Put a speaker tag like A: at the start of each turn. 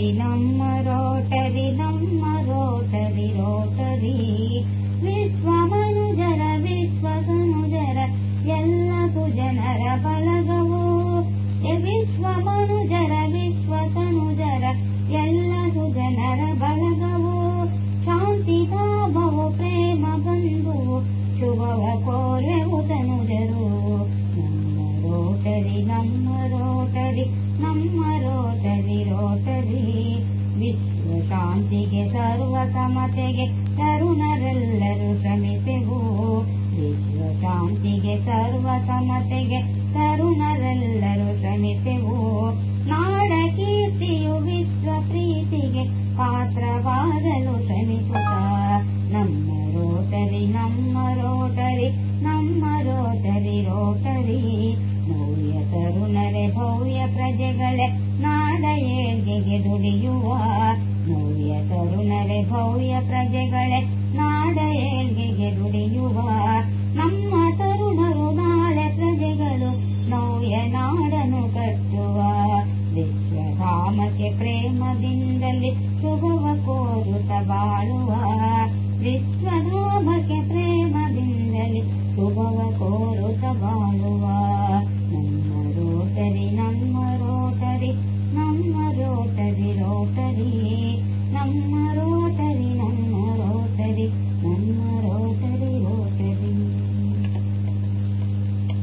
A: Rotary ನಮ್ಮ Rotary ನಮ್ಮ Rotary Rotary ವಿಶ್ವ ಮನುಜರ ವಿಶ್ವ ತನುಜರ ಎಲ್ಲದು ಜನರ ಬಳಗವು ವಿಶ್ವ ಮನುಜರ ವಿಶ್ವ ತನುಜರ ಎಲ್ಲದು ಜನರ ಬಳಗವು ಶಾಂತಿ ಭಾವವು ಪ್ರೇಮ ಬಂಧುವು ಶುಭವ ಕೋರೆವು ತನುಜರು ನಮ್ಮ ರೋಟರಿ ನಮ್ಮ ರೋಟರಿ ನಮ್ಮ ರೋಟರಿ ರೋಟರಿ ವಿಶ್ವ ಶಾಂತಿಗೆ ಸರ್ವ ಸಮತೆಗೆ ತರುಣರೆಲ್ಲರೂ ಶ್ರಮಿಸೆವು ವಿಶ್ವ ಶಾಂತಿಗೆ ಸರ್ವ ಸಮತೆಗೆ ತರುಣರೆಲ್ಲರೂ ಶ್ರಮಿಸೆವು ನಾಡ ಕೀರ್ತಿಯು ವಿಶ್ವ ಪ್ರೀತಿಗೆ ಪಾತ್ರವಾಗಲು ಶ್ರಮಿಸುತ್ತ. ನಮ್ಮ ರೋಟರಿ ನಮ್ಮ ರೋಟರಿ ನಮ್ಮ ರೋಟರಿ ರೋಟರಿ. ಮೌಲ್ಯ ತರುಣರೆ ಭವ್ಯ ಪ್ರಜೆಗಳೇ, ನಾಡ ಏಳ್ಗೆಗೆ ದುಡಿಯುವ प्रेमदको